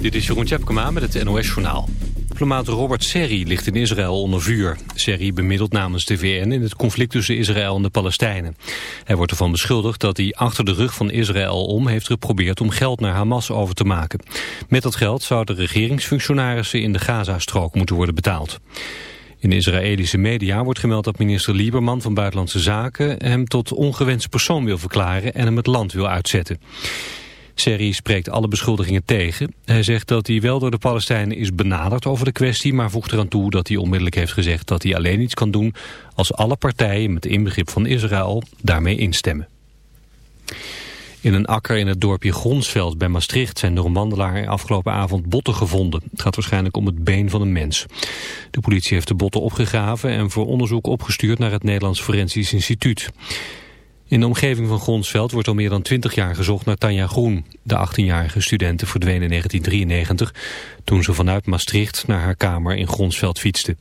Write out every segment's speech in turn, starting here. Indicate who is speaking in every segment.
Speaker 1: Dit is Jeroen Tjepkema met het NOS-journaal. Diplomaat Robert Serri ligt in Israël onder vuur. Serri bemiddelt namens de VN in het conflict tussen Israël en de Palestijnen. Hij wordt ervan beschuldigd dat hij achter de rug van Israël om heeft geprobeerd om geld naar Hamas over te maken. Met dat geld zouden regeringsfunctionarissen in de Gazastrook moeten worden betaald. In de Israëlische media wordt gemeld dat minister Lieberman van Buitenlandse Zaken hem tot ongewenst persoon wil verklaren en hem het land wil uitzetten. Serri spreekt alle beschuldigingen tegen. Hij zegt dat hij wel door de Palestijnen is benaderd over de kwestie... maar voegt eraan toe dat hij onmiddellijk heeft gezegd dat hij alleen iets kan doen... als alle partijen met inbegrip van Israël daarmee instemmen. In een akker in het dorpje Gronsveld bij Maastricht zijn door een wandelaar afgelopen avond botten gevonden. Het gaat waarschijnlijk om het been van een mens. De politie heeft de botten opgegraven en voor onderzoek opgestuurd naar het Nederlands Forensisch Instituut. In de omgeving van Gronsveld wordt al meer dan 20 jaar gezocht naar Tanja Groen. De 18-jarige studente verdween in 1993 toen ze vanuit Maastricht naar haar kamer in Gronsveld fietste.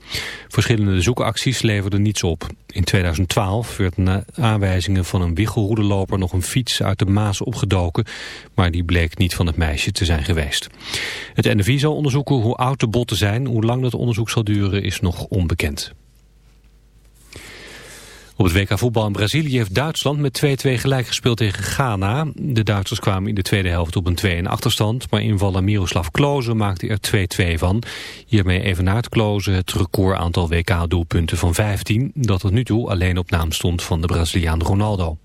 Speaker 1: Verschillende zoekacties leverden niets op. In 2012 werd na aanwijzingen van een wichelroedeloper nog een fiets uit de Maas opgedoken, maar die bleek niet van het meisje te zijn geweest. Het NFI zal onderzoeken hoe oud de botten zijn. Hoe lang dat onderzoek zal duren is nog onbekend. Op het WK voetbal in Brazilië heeft Duitsland met 2-2 gelijk gespeeld tegen Ghana. De Duitsers kwamen in de tweede helft op een 2-1 achterstand, maar invaller Miroslav Klose maakte er 2-2 van. Hiermee evenaart Klose het record aantal WK-doelpunten van 15, dat tot nu toe alleen op naam stond van de Braziliaan Ronaldo.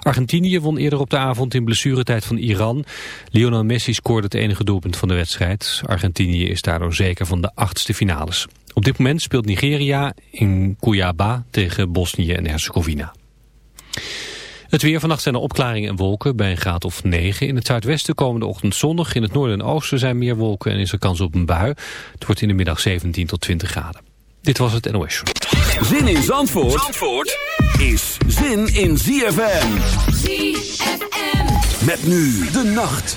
Speaker 1: Argentinië won eerder op de avond in blessuretijd van Iran. Lionel Messi scoorde het enige doelpunt van de wedstrijd. Argentinië is daardoor zeker van de achtste finales. Op dit moment speelt Nigeria in Cuiabá tegen Bosnië en Herzegovina. Het weer vannacht zijn er opklaringen en wolken bij een graad of 9. In het zuidwesten komende ochtend zonnig. In het noorden en oosten zijn meer wolken en is er kans op een bui. Het wordt in de middag 17 tot 20 graden. Dit was het NOS.
Speaker 2: Zin in Zandvoort, Zandvoort is zin in ZFM.
Speaker 3: ZFM.
Speaker 2: Met nu de nacht.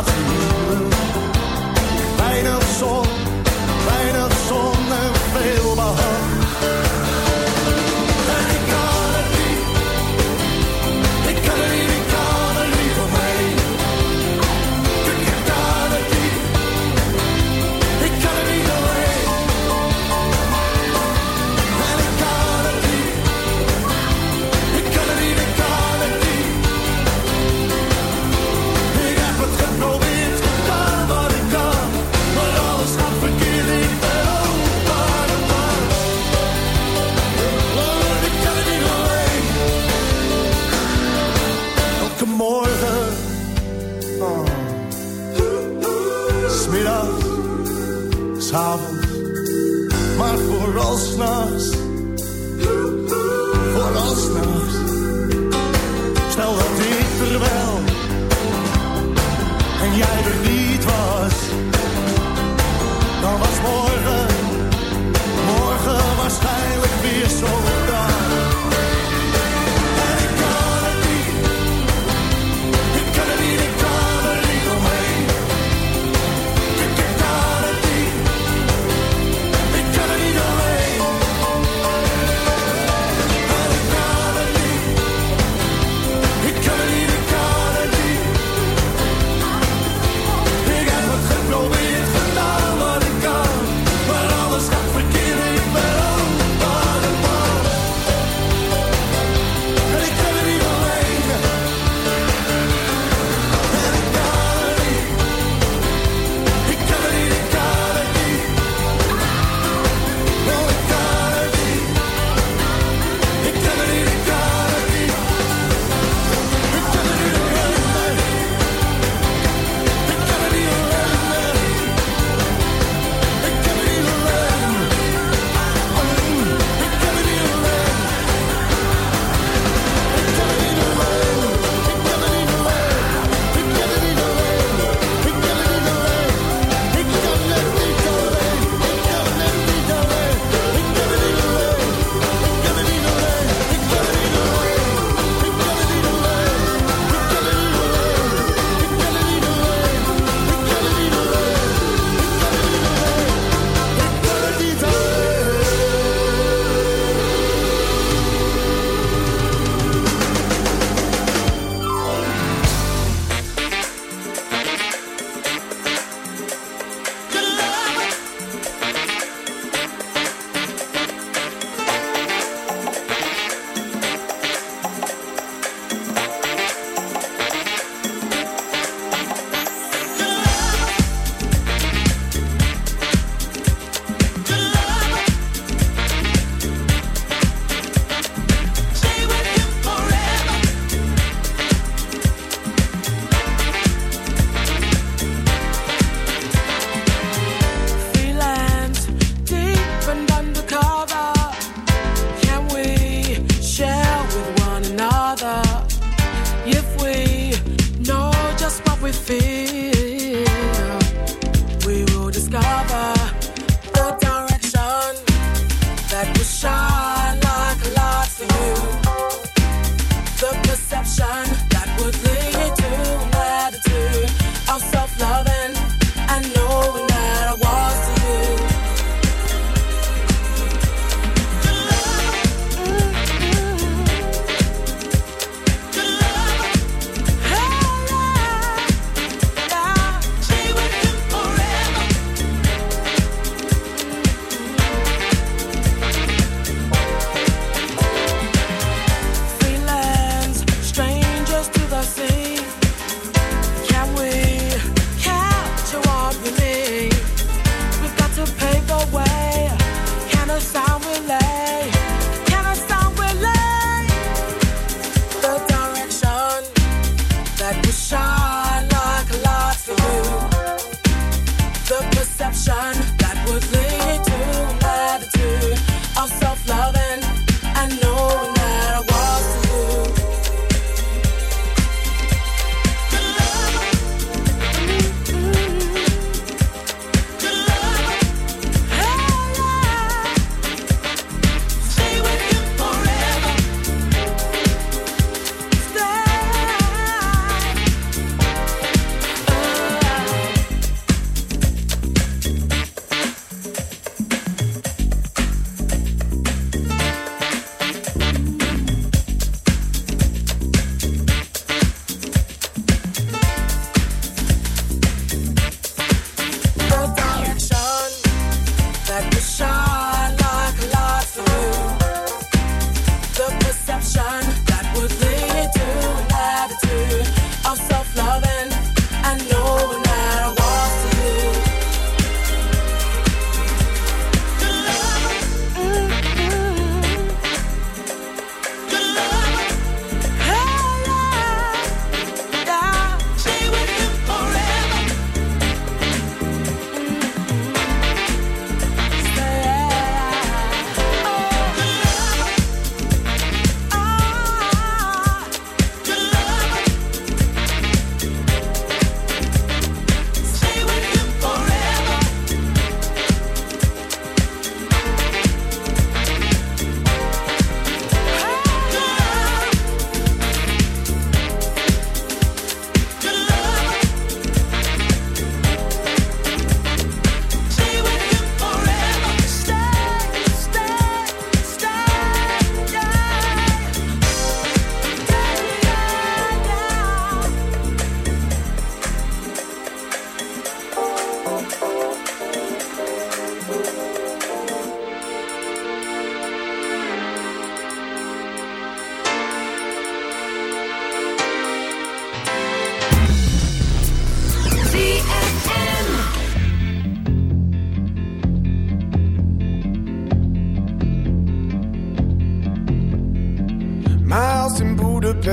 Speaker 4: laten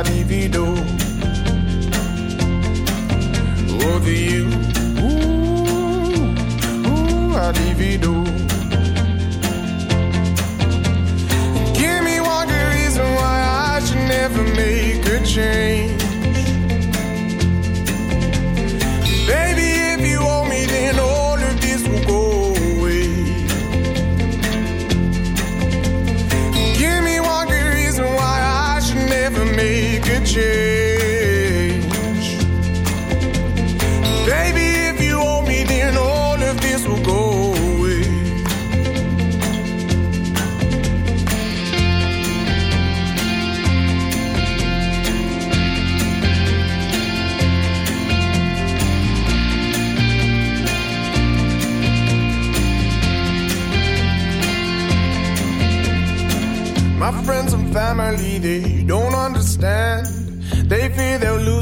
Speaker 5: divido. Over you, ooh, ooh, I divido. Give me one good reason why I should never make a change.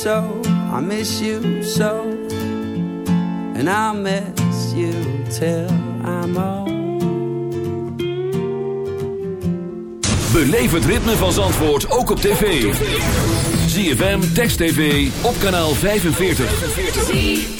Speaker 6: so, I miss you so. And I'll miss you till I'm old.
Speaker 2: Beleef het ritme van Zandvoort ook op tv. ZFM, Text TV, op kanaal 45.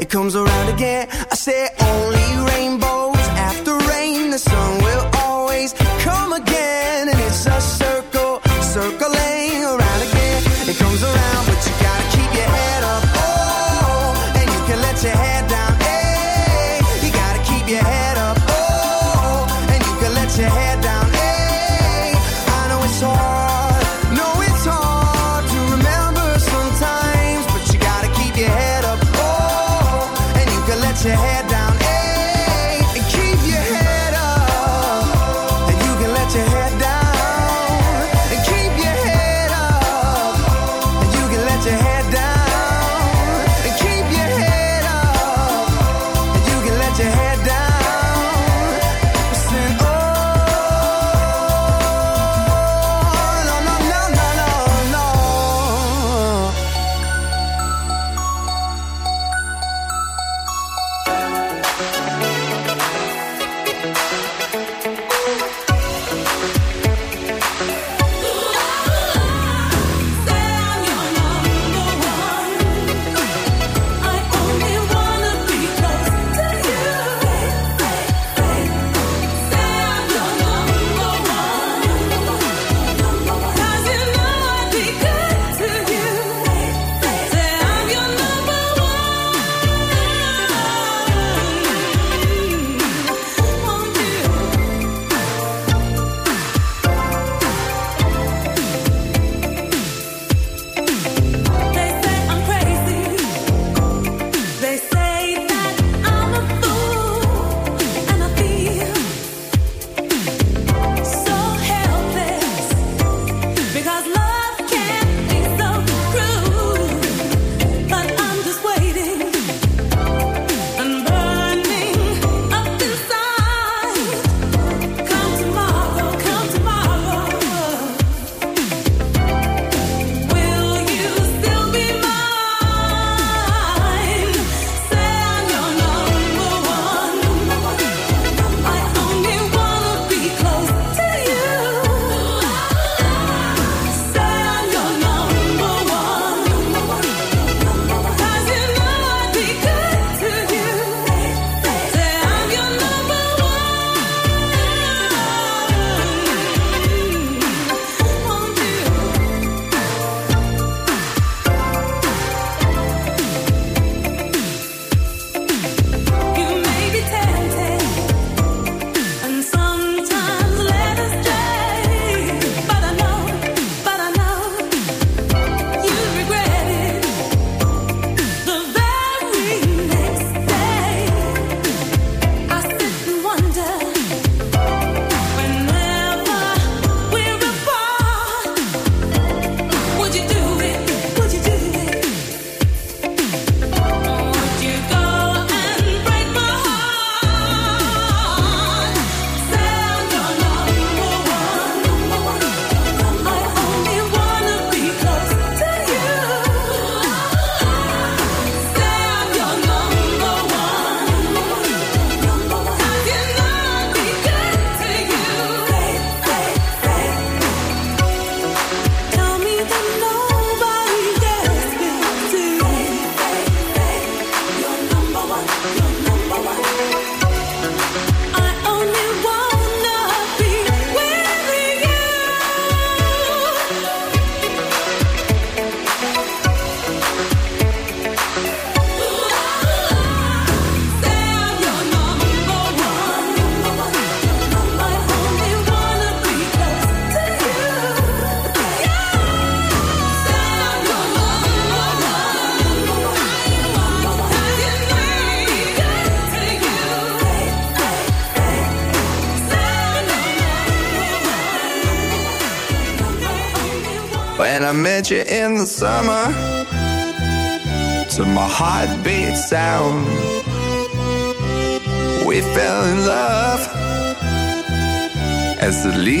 Speaker 7: It comes around again. I say only